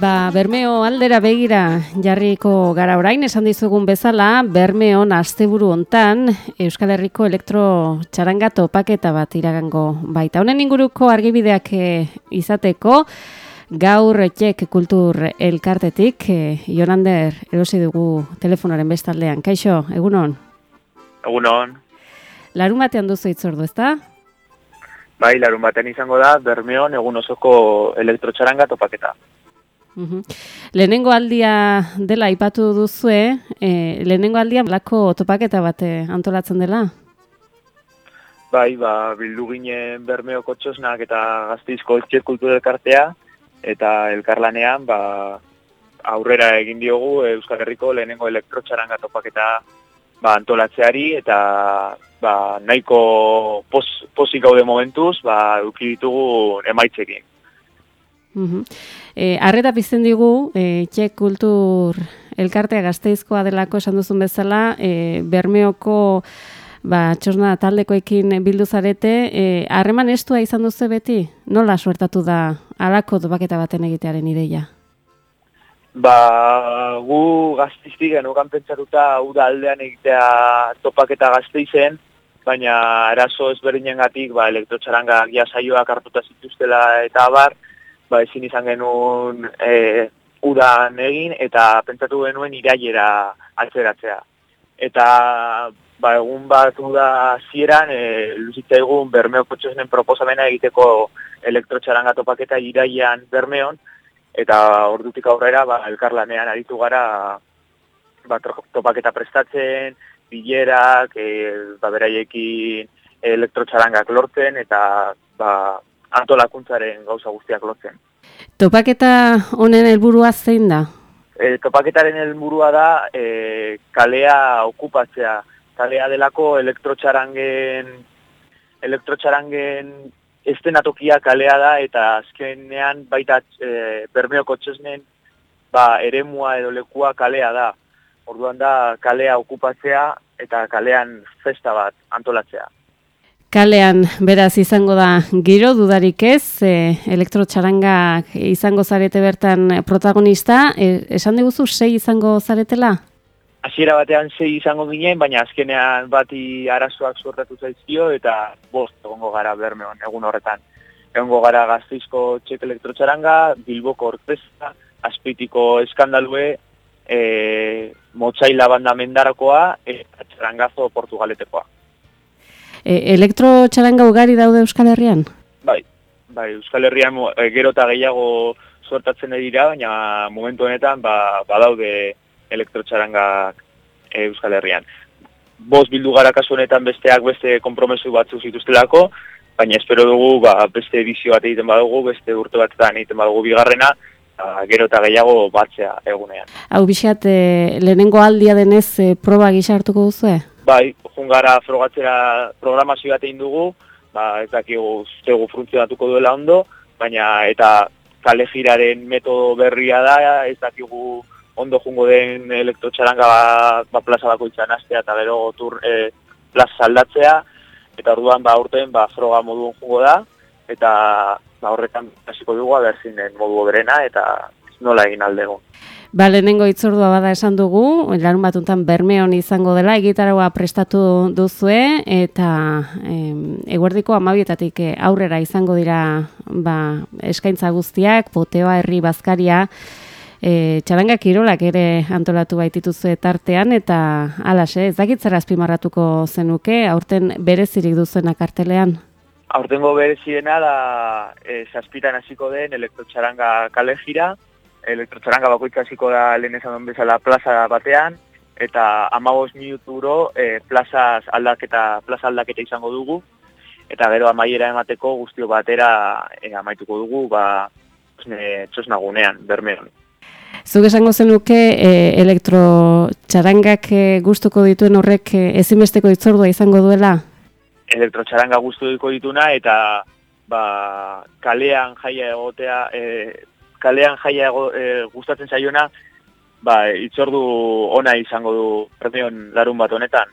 Ba, Bermeo aldera begira jarriko gara orain, esan dizugun bezala, Bermeon asteburu hontan Euskal Herriko elektro txaranga topaketa bat iragango baita. Honen inguruko argibideak eh, izateko, gaur txek kultur elkartetik, e, Jonander erosi dugu telefonaren bestaldean. Kaixo, egunon? Egunon. Larun batean duzu itzordu, ezta? Bai, larun batean izango da, Bermeon egun osoko elektrotxaranga topaketa. Uhum. Lehenengo aldia dela aipatu duzue, e, lehenengo aldia lako topaketa bat antolatzen dela? Bai, ba, bildu ginen bermeo kotxosnak eta gazteizko etxe kultura elkartea, eta elkarlanean ba, aurrera egin diogu Euskal Herriko lehenengo elektrotxaranga topaketa ba, antolatzeari, eta ba, nahiko pos, posik gaude momentuz, ba, ditugu emaitzekin. Mhm. E, arreta pizten digu, e, txek kultur elkartea gazteizkoa delako esan duzun bezala, e, bermeoko ba, txosna taldekoekin bildu zarete, e, harreman estua izan duzu beti? Nola suertatu da alako topaketa baten egitearen ideia? Ba, gu gazteiztik genukan pentsatuta uda aldean egitea topaketa gazteizen, baina eraso ezberdinen gatik, ba, elektrotxaranga gia saioak hartuta zituztela eta abar, ba, ezin izan genuen e, udan egin eta pentsatu genuen iraiera atzeratzea. Eta ba, egun bat uda zieran, e, luzitza egun bermeo kotxosnen proposamena egiteko elektrotxaranga topaketa iraian bermeon, eta ordutik aurrera ba, elkarlanean aritu gara ba, topaketa prestatzen, bilerak, e, ba, beraiekin elektrotxarangak lortzen, eta ba, antolakuntzaren gauza guztiak lotzen. Topaketa honen helburua zein da? E, topaketaren helburua da e, kalea okupatzea. Kalea delako elektrotxarangen elektrotxarangen estenatokia kalea da eta azkenean baita e, bermeoko txesnen ba, eremua edo lekua kalea da. Orduan da kalea okupatzea eta kalean festa bat antolatzea. Kalean, beraz, izango da giro dudarik ez, e, elektrotxarangak izango zarete bertan protagonista, e, esan diguzu sei izango zaretela? Hasiera batean sei izango ginen, baina azkenean bati arazoak suertatu zaizkio eta bost egongo gara bermeon egun horretan. Egongo gara gazteizko txek elektrotxaranga, bilboko orkesta, aspitiko eskandalue, e, motxaila banda mendarakoa, eta txarangazo portugaletekoa. E, elektro txaranga ugari daude Euskal Herrian? Bai, bai Euskal Herrian e, gero eta gehiago suertatzen dira, baina momentu honetan ba, badaude elektro txarangak e, Euskal Herrian. Boz bildu gara kasu honetan besteak beste kompromesu batzu zituztelako, baina espero dugu ba, beste edizio bat egiten badugu, beste urte batetan egiten badugu bigarrena, ba, gero eta gehiago batzea egunean. Hau bixat, e, lehenengo aldia denez e, proba gisa hartuko duzu, Bai, jungara frogatzera programazio bat egin dugu, ba, ez dakigu zutegu funtzionatuko duela ondo, baina eta kale giraren metodo berria da, ez dakigu ondo jungo den elektrotxaranga ba, ba plaza bako izan astea eta gero tur e, plaza aldatzea, eta orduan ba urten ba froga moduan jungo da, eta ba horretan hasiko dugu aberzinen modu berena eta nola egin aldego. Ba, lehenengo itzordua bada esan dugu, larun batuntan bermeon izango dela, egitaragoa prestatu duzue, eta em, eguerdiko amabietatik eh, aurrera izango dira ba, eskaintza guztiak, poteoa herri bazkaria, e, txaranga kirolak ere antolatu baitituzu tartean, eta alase, ez dakitzara azpimarratuko zenuke, aurten berezirik duzuen kartelean? Aurtengo berezirena da, e, zazpitan hasiko den elektrotxaranga kale jira, elektrotxaranga bakoitza hasiko da lehen esan bezala plaza batean, eta amabos minuturo e, plazaz aldaketa, plaza aldaketa izango dugu, eta gero amaiera emateko guztio batera e, amaituko dugu, ba, e, txosnagunean, bermeon. Zuk esango zenuke e, elektrotxarangak e, gustuko dituen horrek e, ezinbesteko itzordua izango duela? Elektrotxaranga gustuko dituna eta ba, kalean jaia egotea e, kalean jaia e, gustatzen zaiona, ba, itzordu ona izango du premion larun bat honetan.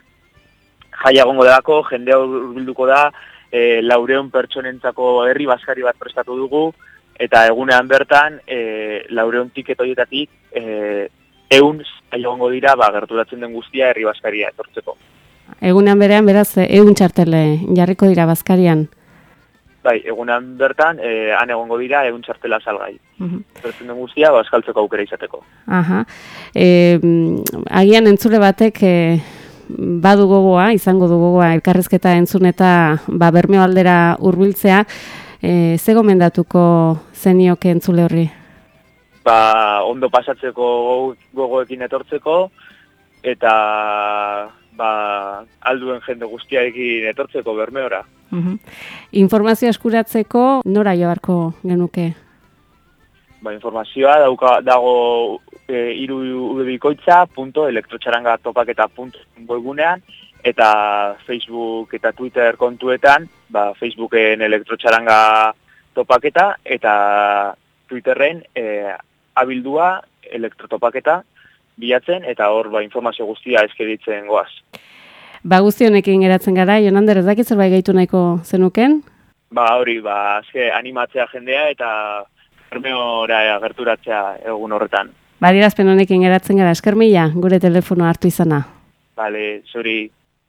Jaia gongo delako, jende bilduko da, e, laureon pertsonentzako herri baskari bat prestatu dugu, eta egunean bertan, e, laureon tiket horietatik, e, eun egongo dira, ba, gerturatzen den guztia herri baskaria etortzeko. Egunean berean, beraz, egun txartele jarriko dira bazkarian. Bai, egunean bertan, e, han egongo dira, egun txartela salgai. Uh den guztia, ba, eskaltzeko aukera izateko. Aha. E, agian entzule batek, e, badu gogoa, izango du gogoa, elkarrezketa entzun eta ba, bermeo aldera urbiltzea, e, ze gomendatuko zenioke entzule horri? Ba, ondo pasatzeko gogoekin etortzeko, eta ba, alduen jende guztiaekin etortzeko bermeora. Uh Informazio eskuratzeko nora joarko genuke? Ba, informazioa dauka, dago e, iru elektrotxaranga topaketa webgunean, eta Facebook eta Twitter kontuetan, ba, Facebooken elektrotxaranga topaketa, eta Twitterren e, abildua elektrotopaketa bilatzen, eta hor ba, informazio guztia eskeditzen goaz. Ba, guzti honekin geratzen gara, Jonander, ez dakit zerbait gaitu nahiko zenuken? Ba, hori, ba, azke, animatzea jendea eta bermeora gerturatzea egun horretan. Badirazpen honekin geratzen gara, eskermila, gure telefono hartu izana. Bale, zuri.